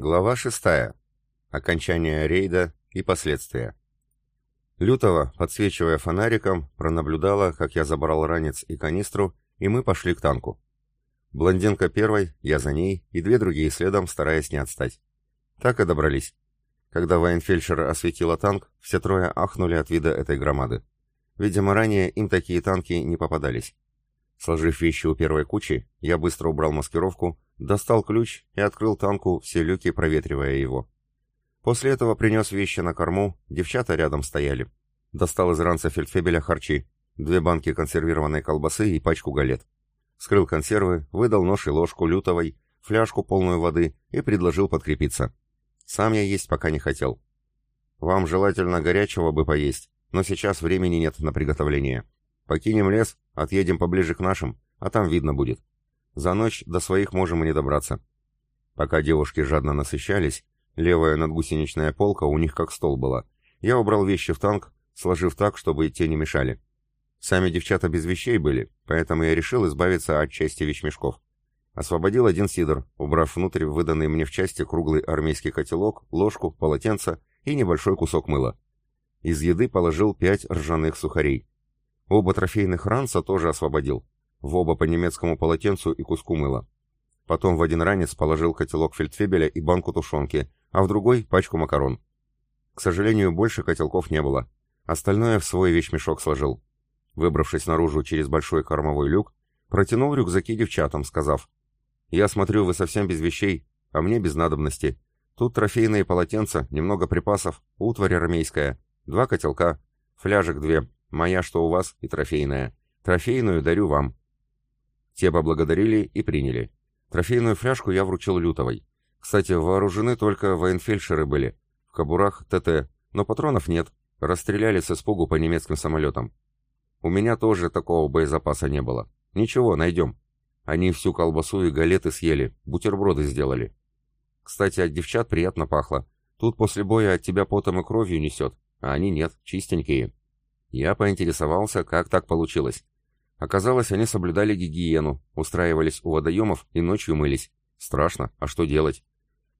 Глава 6. Окончание рейда и последствия. Лютова, подсвечивая фонариком, пронаблюдала, как я забрал ранец и канистру, и мы пошли к танку. Блондинка первой, я за ней, и две другие следом, стараясь не отстать. Так и добрались. Когда военфельдшер осветила танк, все трое ахнули от вида этой громады. Видимо, ранее им такие танки не попадались. Сложив вещи у первой кучи, я быстро убрал маскировку, Достал ключ и открыл танку все люки, проветривая его. После этого принес вещи на корму, девчата рядом стояли. Достал из ранца фельдфебеля харчи, две банки консервированной колбасы и пачку галет. Скрыл консервы, выдал нож и ложку лютовой, фляжку полную воды и предложил подкрепиться. Сам я есть пока не хотел. Вам желательно горячего бы поесть, но сейчас времени нет на приготовление. Покинем лес, отъедем поближе к нашим, а там видно будет. За ночь до своих можем и не добраться. Пока девушки жадно насыщались, левая надгусеничная полка у них как стол была. Я убрал вещи в танк, сложив так, чтобы те не мешали. Сами девчата без вещей были, поэтому я решил избавиться от части вещмешков. Освободил один сидор, убрав внутрь выданный мне в части круглый армейский котелок, ложку, полотенце и небольшой кусок мыла. Из еды положил пять ржаных сухарей. Оба трофейных ранца тоже освободил в оба по немецкому полотенцу и куску мыла. Потом в один ранец положил котелок фельдфебеля и банку тушенки, а в другой — пачку макарон. К сожалению, больше котелков не было. Остальное в свой вещмешок сложил. Выбравшись наружу через большой кормовой люк, протянул рюкзаки девчатам, сказав, «Я смотрю, вы совсем без вещей, а мне без надобности. Тут трофейные полотенца, немного припасов, утварь армейская, два котелка, фляжек две, моя, что у вас, и трофейная. Трофейную дарю вам. Те поблагодарили и приняли. Трофейную фляжку я вручил Лютовой. Кстати, вооружены только военфельдшеры были. В кобурах ТТ, но патронов нет. Расстреляли с испугу по немецким самолетам. У меня тоже такого боезапаса не было. Ничего, найдем. Они всю колбасу и галеты съели, бутерброды сделали. Кстати, от девчат приятно пахло. Тут после боя от тебя потом и кровью несет, а они нет, чистенькие. Я поинтересовался, как так получилось. Оказалось, они соблюдали гигиену, устраивались у водоемов и ночью мылись. Страшно, а что делать?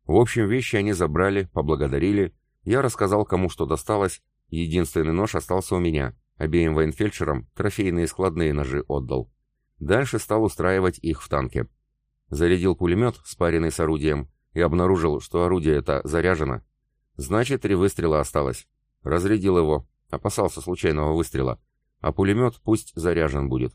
В общем, вещи они забрали, поблагодарили. Я рассказал, кому что досталось. Единственный нож остался у меня. Обеим военфельдшерам трофейные складные ножи отдал. Дальше стал устраивать их в танке. Зарядил пулемет, спаренный с орудием, и обнаружил, что орудие это заряжено. Значит, три выстрела осталось. Разрядил его. Опасался случайного выстрела а пулемет пусть заряжен будет.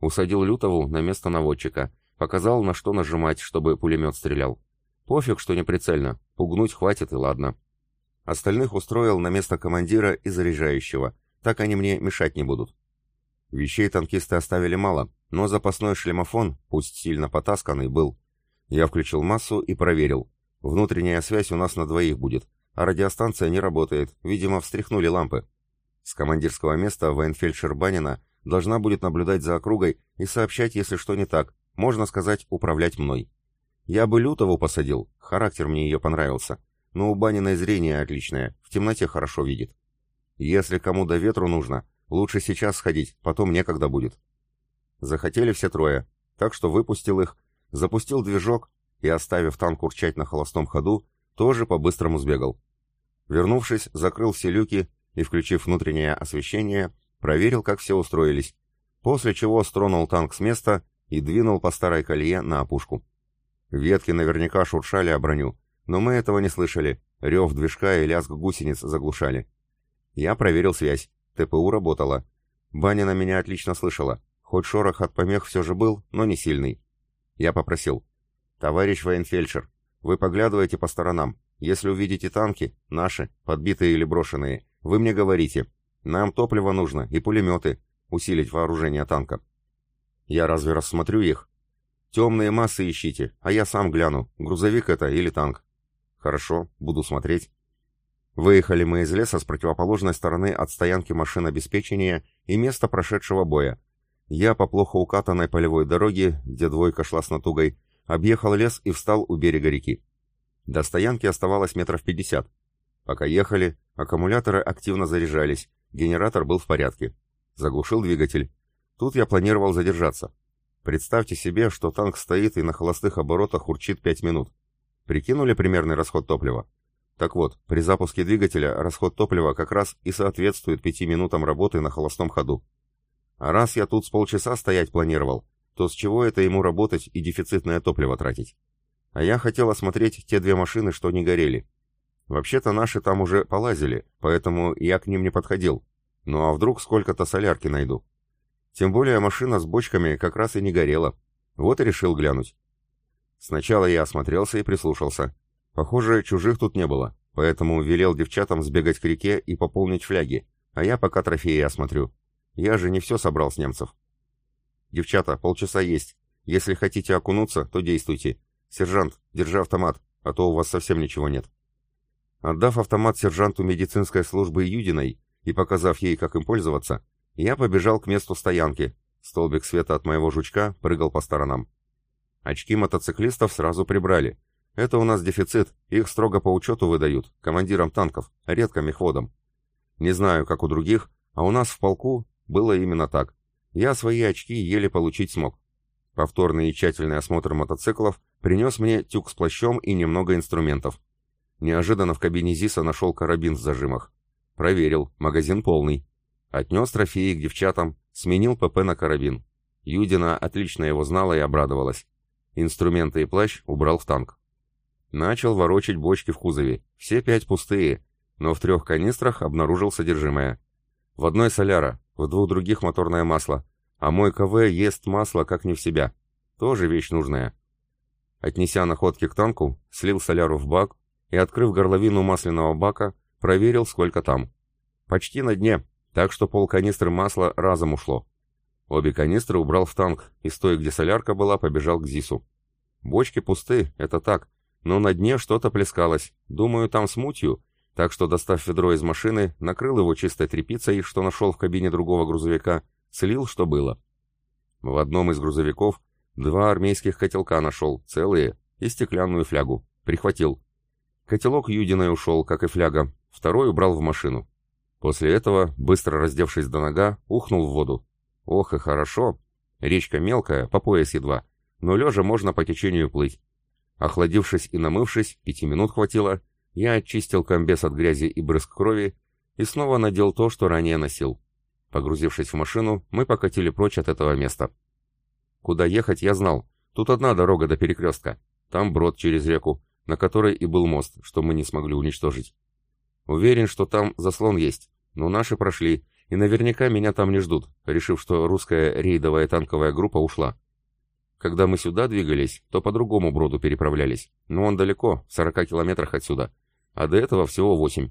Усадил Лютову на место наводчика, показал, на что нажимать, чтобы пулемет стрелял. Пофиг, что не прицельно, пугнуть хватит и ладно. Остальных устроил на место командира и заряжающего, так они мне мешать не будут. Вещей танкисты оставили мало, но запасной шлемофон, пусть сильно потасканный, был. Я включил массу и проверил. Внутренняя связь у нас на двоих будет, а радиостанция не работает, видимо, встряхнули лампы. С командирского места военфельдшер Банина должна будет наблюдать за округой и сообщать, если что не так, можно сказать, управлять мной. Я бы Лютову посадил, характер мне ее понравился, но у Баниной зрение отличное, в темноте хорошо видит. Если кому до ветру нужно, лучше сейчас сходить, потом некогда будет. Захотели все трое, так что выпустил их, запустил движок и, оставив танк урчать на холостом ходу, тоже по-быстрому сбегал. Вернувшись, закрыл все люки и, включив внутреннее освещение, проверил, как все устроились, после чего стронул танк с места и двинул по старой колье на опушку. Ветки наверняка шуршали о броню, но мы этого не слышали, рев движка и лязг гусениц заглушали. Я проверил связь, ТПУ работала. Банина меня отлично слышала, хоть шорох от помех все же был, но не сильный. Я попросил. «Товарищ военфельдшер, вы поглядываете по сторонам. Если увидите танки, наши, подбитые или брошенные, вы мне говорите, нам топливо нужно и пулеметы, усилить вооружение танка. Я разве рассмотрю их? Темные массы ищите, а я сам гляну, грузовик это или танк. Хорошо, буду смотреть. Выехали мы из леса с противоположной стороны от стоянки машин обеспечения и места прошедшего боя. Я по плохо укатанной полевой дороге, где двойка шла с натугой, объехал лес и встал у берега реки. До стоянки оставалось метров пятьдесят. Пока ехали, аккумуляторы активно заряжались, генератор был в порядке. Заглушил двигатель. Тут я планировал задержаться. Представьте себе, что танк стоит и на холостых оборотах урчит пять минут. Прикинули примерный расход топлива? Так вот, при запуске двигателя расход топлива как раз и соответствует пяти минутам работы на холостом ходу. А раз я тут с полчаса стоять планировал, то с чего это ему работать и дефицитное топливо тратить? А я хотел осмотреть те две машины, что не горели. Вообще-то наши там уже полазили, поэтому я к ним не подходил. Ну а вдруг сколько-то солярки найду? Тем более машина с бочками как раз и не горела. Вот и решил глянуть. Сначала я осмотрелся и прислушался. Похоже, чужих тут не было, поэтому велел девчатам сбегать к реке и пополнить фляги, а я пока трофеи осмотрю. Я же не все собрал с немцев. Девчата, полчаса есть. Если хотите окунуться, то действуйте. Сержант, держи автомат, а то у вас совсем ничего нет. Отдав автомат сержанту медицинской службы Юдиной и показав ей, как им пользоваться, я побежал к месту стоянки. Столбик света от моего жучка прыгал по сторонам. Очки мотоциклистов сразу прибрали. Это у нас дефицит, их строго по учету выдают, командирам танков, редко мехводам. Не знаю, как у других, а у нас в полку было именно так. Я свои очки еле получить смог. Повторный и тщательный осмотр мотоциклов принес мне тюк с плащом и немного инструментов. Неожиданно в кабине ЗИСа нашел карабин в зажимах. Проверил, магазин полный. Отнес трофеи к девчатам, сменил ПП на карабин. Юдина отлично его знала и обрадовалась. Инструменты и плащ убрал в танк. Начал ворочать бочки в кузове. Все пять пустые, но в трех канистрах обнаружил содержимое. В одной соляра, в двух других моторное масло, а мой КВ ест масло как не в себя. Тоже вещь нужная. Отнеся находки к танку, слил соляру в бак и, открыв горловину масляного бака, проверил, сколько там. Почти на дне, так что пол канистры масла разом ушло. Обе канистры убрал в танк, и с той, где солярка была, побежал к ЗИСу. Бочки пусты, это так, но на дне что-то плескалось, думаю, там с мутью, так что, достав ведро из машины, накрыл его чистой тряпицей, что нашел в кабине другого грузовика, слил, что было. В одном из грузовиков два армейских котелка нашел, целые, и стеклянную флягу. Прихватил. Котелок Юдиной ушел, как и фляга, второй убрал в машину. После этого, быстро раздевшись до нога, ухнул в воду. Ох и хорошо. Речка мелкая, по пояс едва, но лежа можно по течению плыть. Охладившись и намывшись, пяти минут хватило, я очистил комбез от грязи и брызг крови и снова надел то, что ранее носил. Погрузившись в машину, мы покатили прочь от этого места. Куда ехать, я знал. Тут одна дорога до перекрестка. Там брод через реку, на которой и был мост, что мы не смогли уничтожить. Уверен, что там заслон есть, но наши прошли, и наверняка меня там не ждут, решив, что русская рейдовая танковая группа ушла. Когда мы сюда двигались, то по другому броду переправлялись, но он далеко, в 40 километрах отсюда, а до этого всего 8.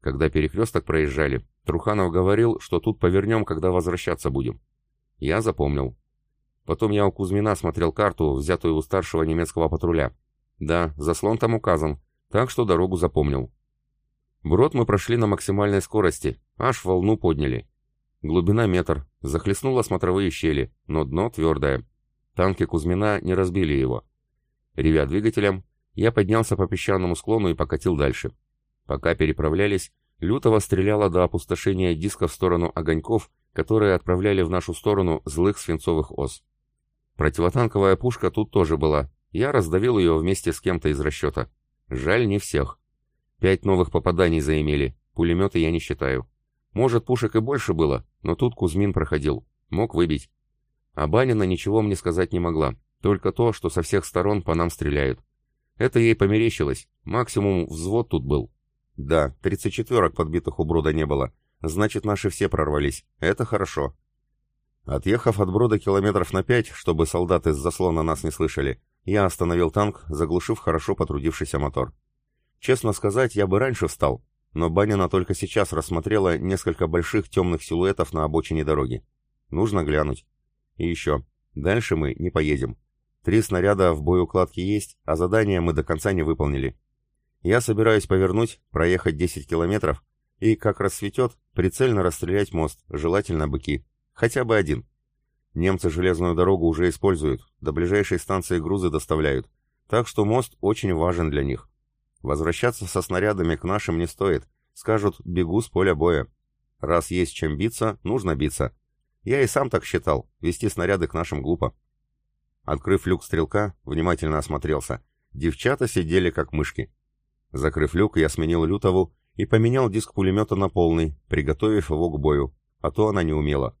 Когда перекресток проезжали, Труханов говорил, что тут повернем, когда возвращаться будем. Я запомнил. Потом я у Кузьмина смотрел карту, взятую у старшего немецкого патруля. Да, заслон там указан, так что дорогу запомнил. Брод мы прошли на максимальной скорости, аж волну подняли. Глубина метр, захлестнуло смотровые щели, но дно твердое. Танки Кузьмина не разбили его. Ревя двигателем, я поднялся по песчаному склону и покатил дальше. Пока переправлялись, Лютого стреляло до опустошения диска в сторону огоньков, которые отправляли в нашу сторону злых свинцовых ос. Противотанковая пушка тут тоже была. Я раздавил ее вместе с кем-то из расчета. Жаль, не всех. Пять новых попаданий заимели, пулеметы я не считаю. Может, пушек и больше было, но тут Кузьмин проходил, мог выбить. А Банина ничего мне сказать не могла, только то, что со всех сторон по нам стреляют. Это ей померещилось, максимум взвод тут был. Да, 34-ок подбитых у брода не было, значит, наши все прорвались, это хорошо. Отъехав от брода километров на пять, чтобы солдаты с заслона нас не слышали, я остановил танк, заглушив хорошо потрудившийся мотор. Честно сказать, я бы раньше встал, но Банина только сейчас рассмотрела несколько больших темных силуэтов на обочине дороги. Нужно глянуть. И еще. Дальше мы не поедем. Три снаряда в боеукладке есть, а задание мы до конца не выполнили. Я собираюсь повернуть, проехать 10 километров и, как рассветет, прицельно расстрелять мост, желательно быки. Хотя бы один. Немцы железную дорогу уже используют, до ближайшей станции грузы доставляют, так что мост очень важен для них. Возвращаться со снарядами к нашим не стоит. Скажут, бегу с поля боя. Раз есть чем биться, нужно биться. Я и сам так считал, вести снаряды к нашим глупо. Открыв люк стрелка, внимательно осмотрелся. Девчата сидели как мышки. Закрыв люк, я сменил Лютову и поменял диск пулемета на полный, приготовив его к бою, а то она не умела.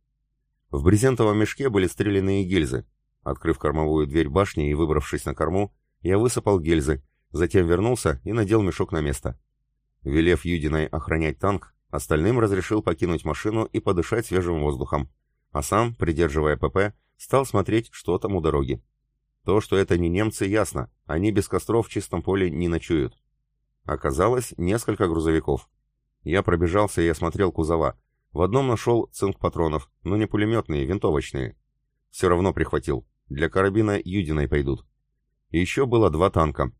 В брезентовом мешке были стреляные гильзы. Открыв кормовую дверь башни и выбравшись на корму, я высыпал гильзы, затем вернулся и надел мешок на место. Велев Юдиной охранять танк, остальным разрешил покинуть машину и подышать свежим воздухом, а сам, придерживая ПП, стал смотреть, что там у дороги. То, что это не немцы, ясно, они без костров в чистом поле не ночуют. Оказалось, несколько грузовиков. Я пробежался и осмотрел кузова. В одном нашел цинк патронов, но не пулеметные, винтовочные. Все равно прихватил. Для карабина Юдиной пойдут. еще было два танка.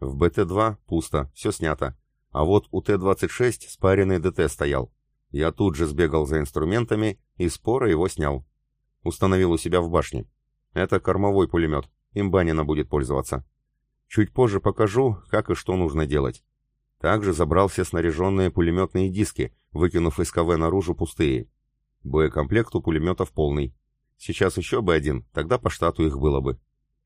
В БТ-2 пусто, все снято. А вот у Т-26 спаренный ДТ стоял. Я тут же сбегал за инструментами и споро его снял. Установил у себя в башне. Это кормовой пулемет, им Банина будет пользоваться. Чуть позже покажу, как и что нужно делать. Также забрал все снаряженные пулеметные диски, выкинув из КВ наружу пустые. Боекомплект у пулеметов полный. Сейчас еще бы один, тогда по штату их было бы.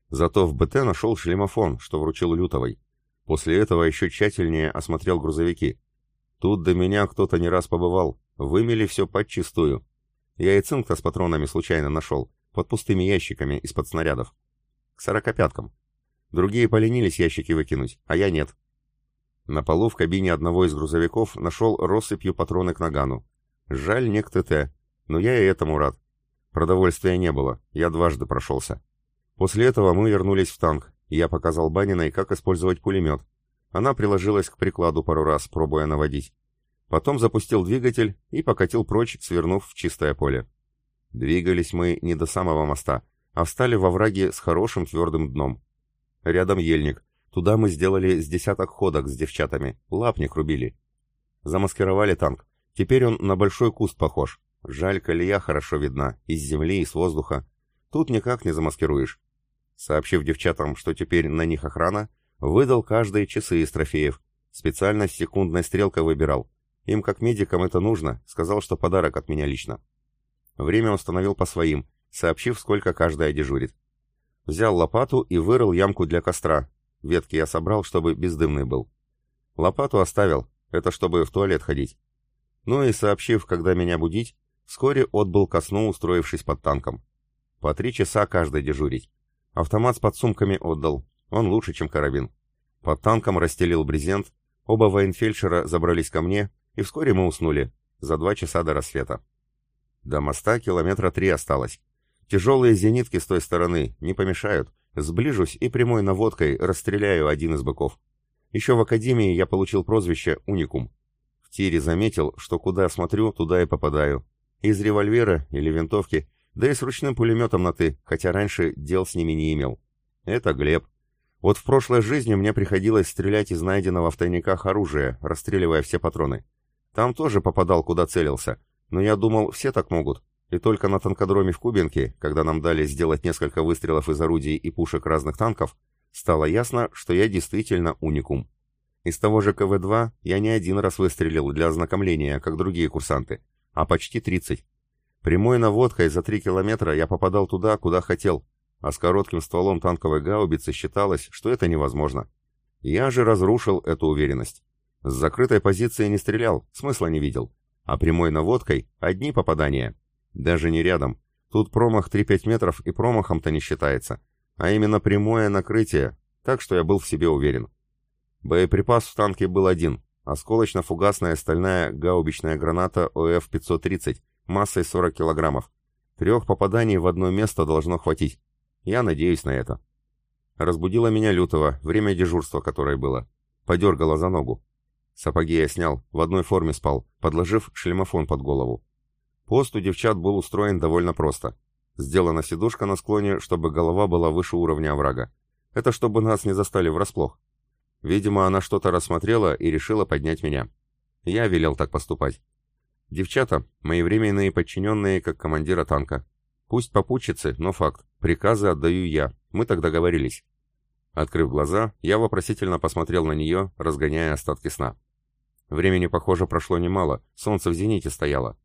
Зато в БТ нашел шлемофон, что вручил Лютовой. После этого еще тщательнее осмотрел грузовики. Тут до меня кто-то не раз побывал, вымели все подчистую. Я и цинк-то с патронами случайно нашел, под пустыми ящиками из-под снарядов. К сорокопяткам. Другие поленились ящики выкинуть, а я нет. На полу в кабине одного из грузовиков нашел россыпью патроны к нагану. Жаль, не к ТТ, но я и этому рад. Продовольствия не было, я дважды прошелся. После этого мы вернулись в танк, и я показал Баниной, как использовать пулемет. Она приложилась к прикладу пару раз, пробуя наводить. Потом запустил двигатель и покатил прочь, свернув в чистое поле. Двигались мы не до самого моста, а встали во враге с хорошим твердым дном. Рядом ельник, Туда мы сделали с десяток ходок с девчатами, лапник рубили. Замаскировали танк. Теперь он на большой куст похож. Жаль, колея хорошо видна, из земли и с воздуха. Тут никак не замаскируешь. Сообщив девчатам, что теперь на них охрана, выдал каждые часы из трофеев. Специально секундной стрелкой выбирал. Им, как медикам, это нужно, сказал, что подарок от меня лично. Время установил по своим, сообщив, сколько каждая дежурит. Взял лопату и вырыл ямку для костра, Ветки я собрал, чтобы бездымный был. Лопату оставил, это чтобы в туалет ходить. Ну и сообщив, когда меня будить, вскоре отбыл ко сну, устроившись под танком. По три часа каждый дежурить. Автомат с подсумками отдал, он лучше, чем карабин. Под танком расстелил брезент, оба военфельдшера забрались ко мне, и вскоре мы уснули, за два часа до рассвета. До моста километра три осталось. Тяжелые зенитки с той стороны не помешают, Сближусь и прямой наводкой расстреляю один из быков. Еще в академии я получил прозвище «Уникум». В тире заметил, что куда смотрю, туда и попадаю. Из револьвера или винтовки, да и с ручным пулеметом на «ты», хотя раньше дел с ними не имел. Это Глеб. Вот в прошлой жизни мне приходилось стрелять из найденного в тайниках оружия, расстреливая все патроны. Там тоже попадал, куда целился, но я думал, все так могут. И только на танкодроме в Кубинке, когда нам дали сделать несколько выстрелов из орудий и пушек разных танков, стало ясно, что я действительно уникум. Из того же КВ-2 я не один раз выстрелил для ознакомления, как другие курсанты, а почти 30. Прямой наводкой за 3 километра я попадал туда, куда хотел, а с коротким стволом танковой гаубицы считалось, что это невозможно. Я же разрушил эту уверенность. С закрытой позиции не стрелял, смысла не видел. А прямой наводкой одни попадания. Даже не рядом. Тут промах 3-5 метров и промахом-то не считается. А именно прямое накрытие, так что я был в себе уверен. Боеприпас в танке был один. Осколочно-фугасная стальная гаубичная граната ОФ-530 массой 40 килограммов. Трех попаданий в одно место должно хватить. Я надеюсь на это. Разбудила меня лютого, время дежурства которое было. Подергала за ногу. Сапоги я снял, в одной форме спал, подложив шлемофон под голову. Пост у девчат был устроен довольно просто. Сделана сидушка на склоне, чтобы голова была выше уровня оврага. Это чтобы нас не застали врасплох. Видимо, она что-то рассмотрела и решила поднять меня. Я велел так поступать. Девчата, мои временные подчиненные, как командира танка. Пусть попутчицы, но факт. Приказы отдаю я. Мы так договорились. Открыв глаза, я вопросительно посмотрел на нее, разгоняя остатки сна. Времени, похоже, прошло немало, солнце в зените стояло.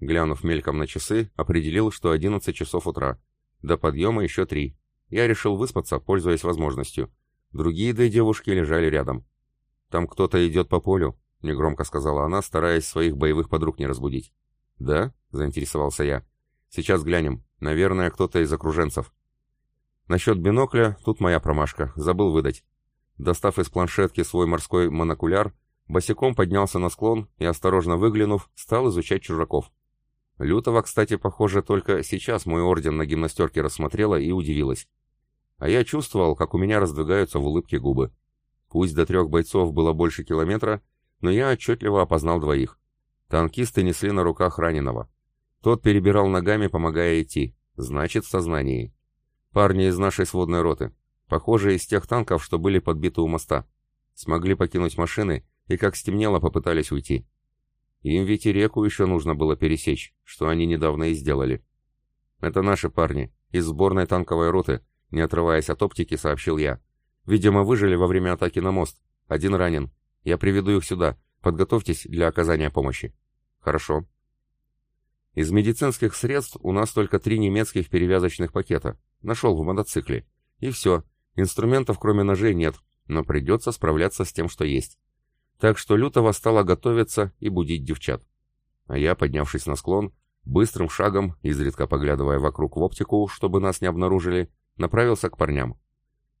Глянув мельком на часы, определил, что 11 часов утра. До подъема еще три. Я решил выспаться, пользуясь возможностью. Другие две девушки лежали рядом. «Там кто-то идет по полю», — негромко сказала она, стараясь своих боевых подруг не разбудить. «Да?» — заинтересовался я. «Сейчас глянем. Наверное, кто-то из окруженцев». Насчет бинокля тут моя промашка. Забыл выдать. Достав из планшетки свой морской монокуляр, босиком поднялся на склон и, осторожно выглянув, стал изучать чужаков. Лютова, кстати, похоже, только сейчас мой орден на гимнастерке рассмотрела и удивилась. А я чувствовал, как у меня раздвигаются в улыбке губы. Пусть до трех бойцов было больше километра, но я отчетливо опознал двоих. Танкисты несли на руках раненого. Тот перебирал ногами, помогая идти. Значит, в сознании. Парни из нашей сводной роты. Похоже, из тех танков, что были подбиты у моста. Смогли покинуть машины и, как стемнело, попытались уйти. Им ведь и реку еще нужно было пересечь, что они недавно и сделали. Это наши парни, из сборной танковой роты, не отрываясь от оптики, сообщил я. Видимо, выжили во время атаки на мост. Один ранен. Я приведу их сюда. Подготовьтесь для оказания помощи. Хорошо. Из медицинских средств у нас только три немецких перевязочных пакета. Нашел в мотоцикле. И все. Инструментов кроме ножей нет, но придется справляться с тем, что есть. Так что Лютова стала готовиться и будить девчат. А я, поднявшись на склон, быстрым шагом, изредка поглядывая вокруг в оптику, чтобы нас не обнаружили, направился к парням.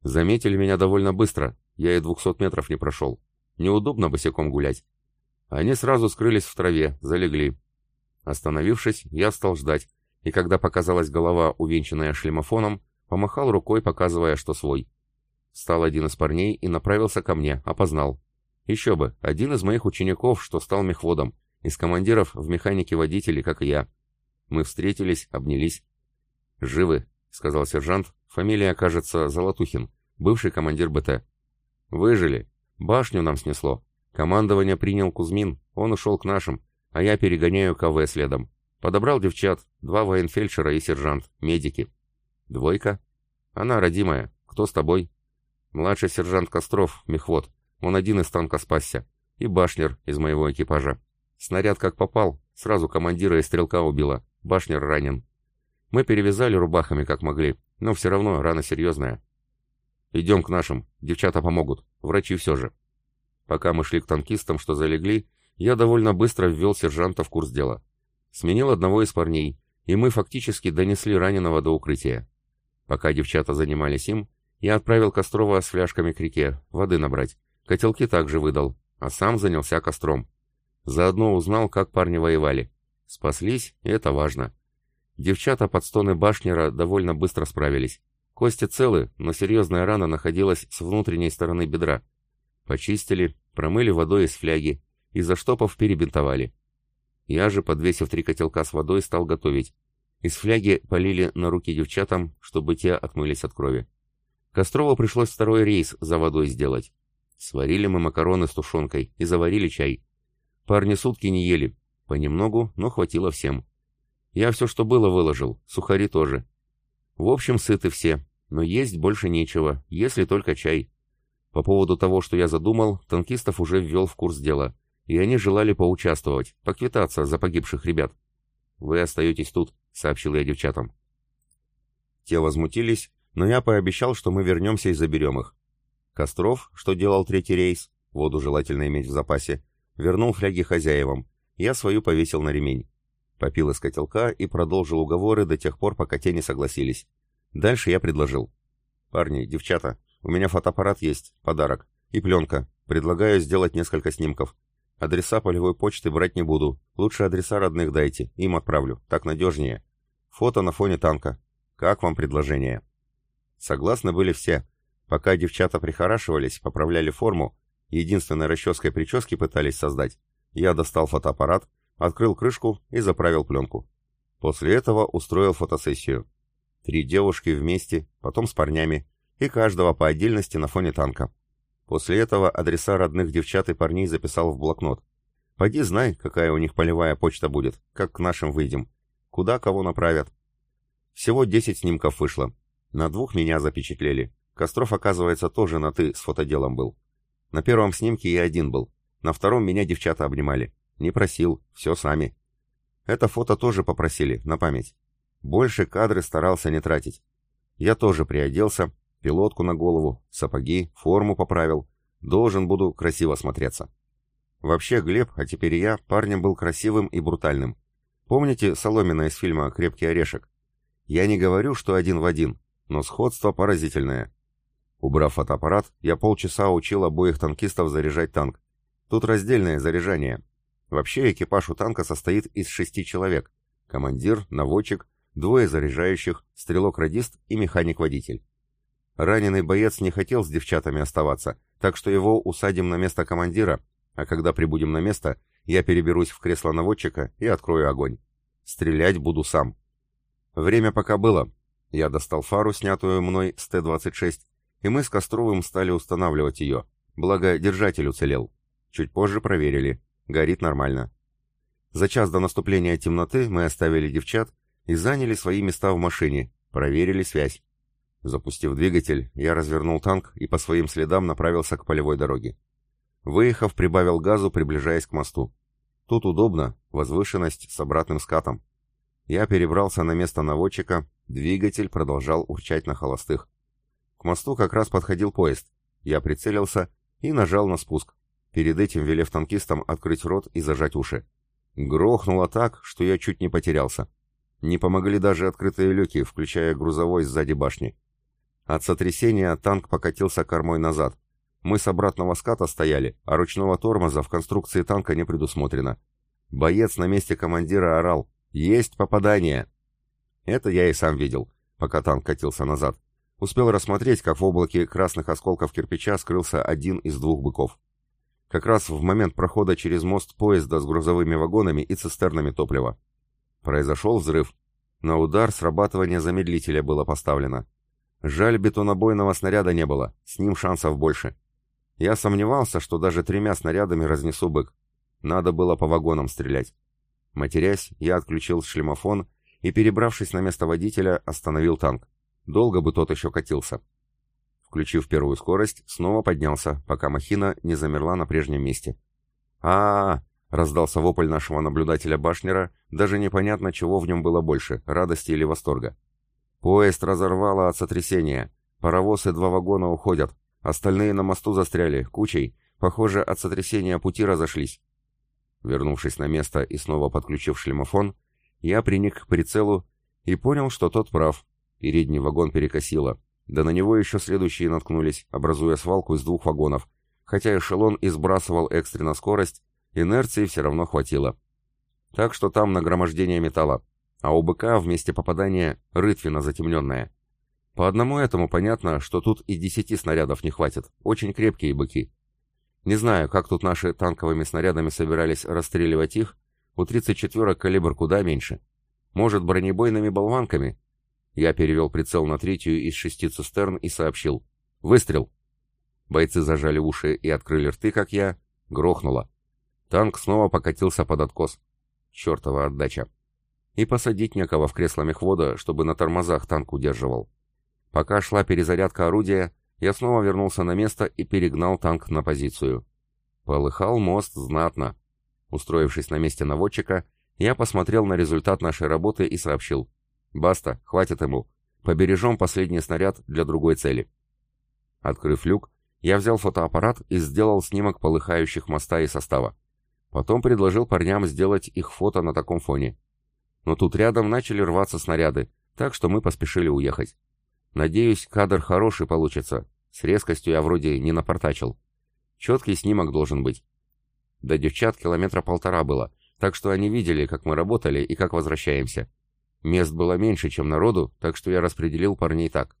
Заметили меня довольно быстро, я и двухсот метров не прошел. Неудобно босиком гулять. Они сразу скрылись в траве, залегли. Остановившись, я стал ждать, и когда показалась голова, увенчанная шлемофоном, помахал рукой, показывая, что свой. Стал один из парней и направился ко мне, опознал. Еще бы, один из моих учеников, что стал мехводом, из командиров в механике водителей, как и я. Мы встретились, обнялись. «Живы», — сказал сержант, фамилия, кажется, Золотухин, бывший командир БТ. «Выжили. Башню нам снесло. Командование принял Кузьмин, он ушел к нашим, а я перегоняю КВ следом. Подобрал девчат, два военфельдшера и сержант, медики. Двойка? Она родимая. Кто с тобой? Младший сержант Костров, мехвод. Он один из танка спасся. И башнер из моего экипажа. Снаряд как попал, сразу командира и стрелка убила. Башнер ранен. Мы перевязали рубахами как могли, но все равно рана серьезная. Идем к нашим, девчата помогут, врачи все же. Пока мы шли к танкистам, что залегли, я довольно быстро ввел сержанта в курс дела. Сменил одного из парней, и мы фактически донесли раненого до укрытия. Пока девчата занимались им, я отправил Кострова с фляжками к реке, воды набрать. Котелки также выдал, а сам занялся костром. Заодно узнал, как парни воевали. Спаслись, и это важно. Девчата под стоны башнера довольно быстро справились. Кости целы, но серьезная рана находилась с внутренней стороны бедра. Почистили, промыли водой из фляги и заштопав перебинтовали. Я же, подвесив три котелка с водой, стал готовить. Из фляги полили на руки девчатам, чтобы те отмылись от крови. Кострову пришлось второй рейс за водой сделать. Сварили мы макароны с тушенкой и заварили чай. Парни сутки не ели. Понемногу, но хватило всем. Я все, что было, выложил, сухари тоже. В общем, сыты все, но есть больше нечего, если только чай. По поводу того, что я задумал, танкистов уже ввел в курс дела, и они желали поучаствовать, поквитаться за погибших ребят. «Вы остаетесь тут», — сообщил я девчатам. Те возмутились, но я пообещал, что мы вернемся и заберем их. Костров, что делал третий рейс, воду желательно иметь в запасе, вернул фляги хозяевам, я свою повесил на ремень. Попил из котелка и продолжил уговоры до тех пор, пока те не согласились. Дальше я предложил. «Парни, девчата, у меня фотоаппарат есть, подарок, и пленка. Предлагаю сделать несколько снимков. Адреса полевой почты брать не буду. Лучше адреса родных дайте, им отправлю, так надежнее. Фото на фоне танка. Как вам предложение?» Согласны были все, Пока девчата прихорашивались, поправляли форму, единственной расческой прически пытались создать, я достал фотоаппарат, открыл крышку и заправил пленку. После этого устроил фотосессию. Три девушки вместе, потом с парнями, и каждого по отдельности на фоне танка. После этого адреса родных девчат и парней записал в блокнот. Пойди знай, какая у них полевая почта будет, как к нашим выйдем. Куда кого направят. Всего 10 снимков вышло. На двух меня запечатлели. Костров, оказывается, тоже на «ты» с фотоделом был. На первом снимке я один был. На втором меня девчата обнимали. Не просил, все сами. Это фото тоже попросили, на память. Больше кадры старался не тратить. Я тоже приоделся, пилотку на голову, сапоги, форму поправил. Должен буду красиво смотреться. Вообще Глеб, а теперь я, парнем был красивым и брутальным. Помните Соломина из фильма «Крепкий орешек»? Я не говорю, что один в один, но сходство поразительное. Убрав фотоаппарат, я полчаса учил обоих танкистов заряжать танк. Тут раздельное заряжание. Вообще экипаж у танка состоит из шести человек. Командир, наводчик, двое заряжающих, стрелок-радист и механик-водитель. Раненый боец не хотел с девчатами оставаться, так что его усадим на место командира, а когда прибудем на место, я переберусь в кресло наводчика и открою огонь. Стрелять буду сам. Время пока было. Я достал фару, снятую мной с Т-26, и мы с Костровым стали устанавливать ее, благо держатель уцелел. Чуть позже проверили. Горит нормально. За час до наступления темноты мы оставили девчат и заняли свои места в машине, проверили связь. Запустив двигатель, я развернул танк и по своим следам направился к полевой дороге. Выехав, прибавил газу, приближаясь к мосту. Тут удобно, возвышенность с обратным скатом. Я перебрался на место наводчика, двигатель продолжал урчать на холостых. Мосту как раз подходил поезд. Я прицелился и нажал на спуск, перед этим велев танкистам открыть рот и зажать уши. Грохнуло так, что я чуть не потерялся. Не помогли даже открытые люки, включая грузовой сзади башни. От сотрясения танк покатился кормой назад. Мы с обратного ската стояли, а ручного тормоза в конструкции танка не предусмотрено. Боец на месте командира орал «Есть попадание!». Это я и сам видел, пока танк катился назад. Успел рассмотреть, как в облаке красных осколков кирпича скрылся один из двух быков. Как раз в момент прохода через мост поезда с грузовыми вагонами и цистернами топлива. Произошел взрыв. На удар срабатывание замедлителя было поставлено. Жаль, бетонобойного снаряда не было, с ним шансов больше. Я сомневался, что даже тремя снарядами разнесу бык. Надо было по вагонам стрелять. Матерясь, я отключил шлемофон и, перебравшись на место водителя, остановил танк. Долго бы тот еще катился. Включив первую скорость, снова поднялся, пока махина не замерла на прежнем месте. а, -а, -а Раздался вопль нашего наблюдателя Башнера, даже непонятно, чего в нем было больше, радости или восторга. Поезд разорвало от сотрясения. Паровоз и два вагона уходят. Остальные на мосту застряли, кучей. Похоже, от сотрясения пути разошлись. Вернувшись на место и снова подключив шлемофон, я приник к прицелу и понял, что тот прав. Передний вагон перекосило. Да на него еще следующие наткнулись, образуя свалку из двух вагонов, хотя эшелон и сбрасывал экстренно скорость, Инерции все равно хватило. Так что там нагромождение металла, а у быка вместе попадания рытвина затемненная. По одному этому понятно, что тут и десяти снарядов не хватит, очень крепкие быки. Не знаю, как тут наши танковыми снарядами собирались расстреливать их, у 34-ок калибр куда меньше. Может, бронебойными болванками? Я перевел прицел на третью из шести цистерн и сообщил. Выстрел! Бойцы зажали уши и открыли рты, как я. Грохнуло. Танк снова покатился под откос. Чертова отдача. И посадить некого в кресло мехвода, чтобы на тормозах танк удерживал. Пока шла перезарядка орудия, я снова вернулся на место и перегнал танк на позицию. Полыхал мост знатно. Устроившись на месте наводчика, я посмотрел на результат нашей работы и сообщил. «Баста, хватит ему. Побережем последний снаряд для другой цели». Открыв люк, я взял фотоаппарат и сделал снимок полыхающих моста и состава. Потом предложил парням сделать их фото на таком фоне. Но тут рядом начали рваться снаряды, так что мы поспешили уехать. Надеюсь, кадр хороший получится. С резкостью я вроде не напортачил. Четкий снимок должен быть. До девчат километра полтора было, так что они видели, как мы работали и как возвращаемся. Мест было меньше, чем народу, так что я распределил парней так.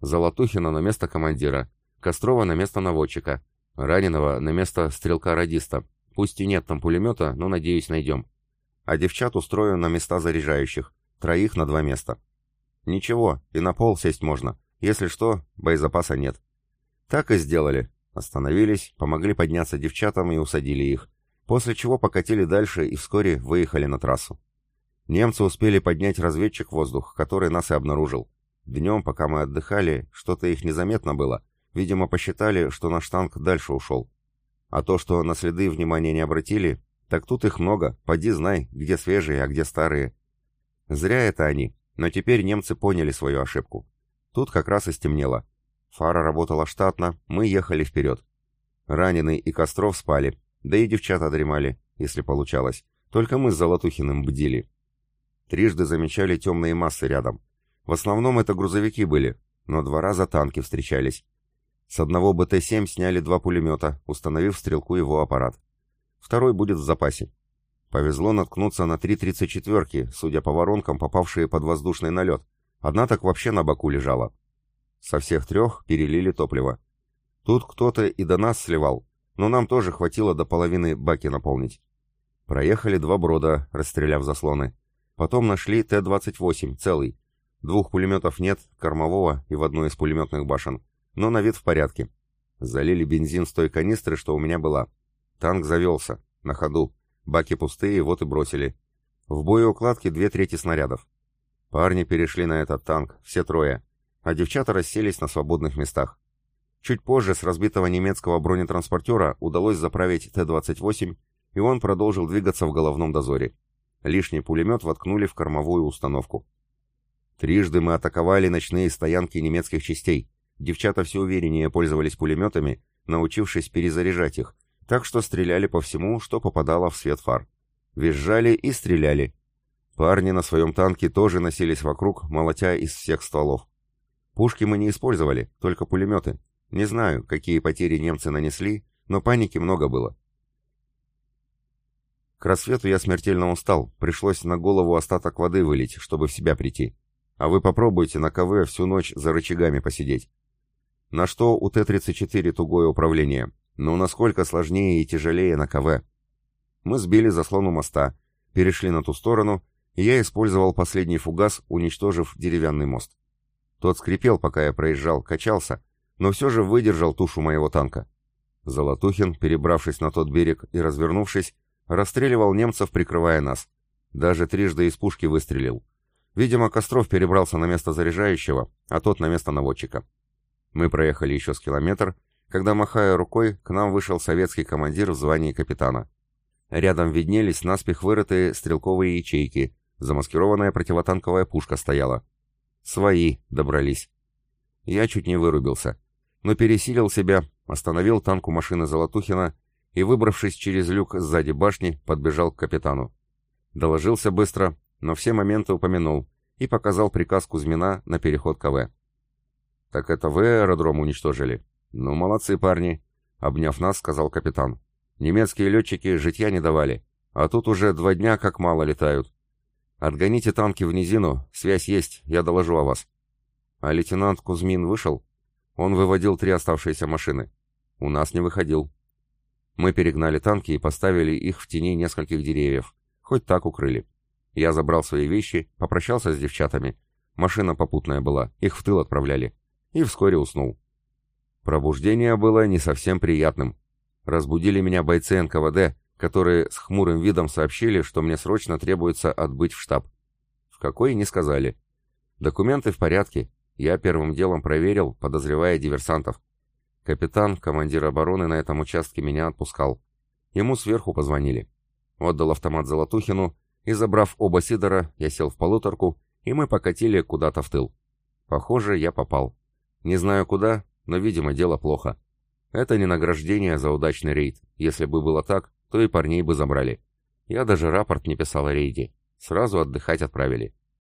Золотухина на место командира, Кострова на место наводчика, раненого на место стрелка-радиста, Пусть и нет там пулемета, но, надеюсь, найдем. А девчат устрою на места заряжающих. Троих на два места. Ничего, и на пол сесть можно. Если что, боезапаса нет. Так и сделали. Остановились, помогли подняться девчатам и усадили их. После чего покатили дальше и вскоре выехали на трассу. Немцы успели поднять разведчик в воздух, который нас и обнаружил. Днем, пока мы отдыхали, что-то их незаметно было. Видимо, посчитали, что наш танк дальше ушел. А то, что на следы внимания не обратили, так тут их много, поди знай, где свежие, а где старые. Зря это они, но теперь немцы поняли свою ошибку. Тут как раз и стемнело. Фара работала штатно, мы ехали вперед. Раненый и Костров спали, да и девчата дремали, если получалось. Только мы с Золотухиным бдили. Трижды замечали темные массы рядом. В основном это грузовики были, но два раза танки встречались. С одного БТ-7 сняли два пулемета, установив стрелку его аппарат. Второй будет в запасе. Повезло наткнуться на три 34-ки, судя по воронкам, попавшие под воздушный налет. Одна так вообще на боку лежала. Со всех трех перелили топливо. Тут кто-то и до нас сливал, но нам тоже хватило до половины баки наполнить. Проехали два брода, расстреляв заслоны. Потом нашли Т-28, целый. Двух пулеметов нет, кормового и в одной из пулеметных башен. Но на вид в порядке. Залили бензин с той канистры, что у меня была. Танк завелся, на ходу. Баки пустые, вот и бросили. В боеукладке две трети снарядов. Парни перешли на этот танк, все трое, а девчата расселись на свободных местах. Чуть позже с разбитого немецкого бронетранспортера удалось заправить Т-28, и он продолжил двигаться в головном дозоре. Лишний пулемет воткнули в кормовую установку. Трижды мы атаковали ночные стоянки немецких частей. Девчата все увереннее пользовались пулеметами, научившись перезаряжать их, так что стреляли по всему, что попадало в свет фар. Визжали и стреляли. Парни на своем танке тоже носились вокруг, молотя из всех стволов. Пушки мы не использовали, только пулеметы. Не знаю, какие потери немцы нанесли, но паники много было. К рассвету я смертельно устал, пришлось на голову остаток воды вылить, чтобы в себя прийти. А вы попробуйте на КВ всю ночь за рычагами посидеть. На что у Т-34 тугое управление, но насколько сложнее и тяжелее на КВ. Мы сбили заслон у моста, перешли на ту сторону, и я использовал последний фугас, уничтожив деревянный мост. Тот скрипел, пока я проезжал, качался, но все же выдержал тушу моего танка. Золотухин, перебравшись на тот берег и развернувшись, расстреливал немцев, прикрывая нас. Даже трижды из пушки выстрелил. Видимо, Костров перебрался на место заряжающего, а тот на место наводчика. Мы проехали еще с километр, когда, махая рукой, к нам вышел советский командир в звании капитана. Рядом виднелись наспех вырытые стрелковые ячейки, замаскированная противотанковая пушка стояла. Свои добрались. Я чуть не вырубился, но пересилил себя, остановил танк у машины Золотухина и, выбравшись через люк сзади башни, подбежал к капитану. Доложился быстро, но все моменты упомянул и показал приказ Кузьмина на переход КВ. «Так это вы аэродром уничтожили?» «Ну, молодцы парни», — обняв нас, сказал капитан. «Немецкие летчики житья не давали, а тут уже два дня как мало летают. Отгоните танки в низину, связь есть, я доложу о вас». «А лейтенант Кузьмин вышел?» Он выводил три оставшиеся машины. «У нас не выходил». Мы перегнали танки и поставили их в тени нескольких деревьев. Хоть так укрыли. Я забрал свои вещи, попрощался с девчатами. Машина попутная была, их в тыл отправляли. И вскоре уснул. Пробуждение было не совсем приятным. Разбудили меня бойцы НКВД, которые с хмурым видом сообщили, что мне срочно требуется отбыть в штаб. В какой, не сказали. Документы в порядке. Я первым делом проверил, подозревая диверсантов. Капитан, командир обороны на этом участке меня отпускал. Ему сверху позвонили. Отдал автомат Золотухину, и, забрав оба Сидора, я сел в полуторку, и мы покатили куда-то в тыл. Похоже, я попал. Не знаю куда, но, видимо, дело плохо. Это не награждение за удачный рейд. Если бы было так, то и парней бы забрали. Я даже рапорт не писал о рейде. Сразу отдыхать отправили.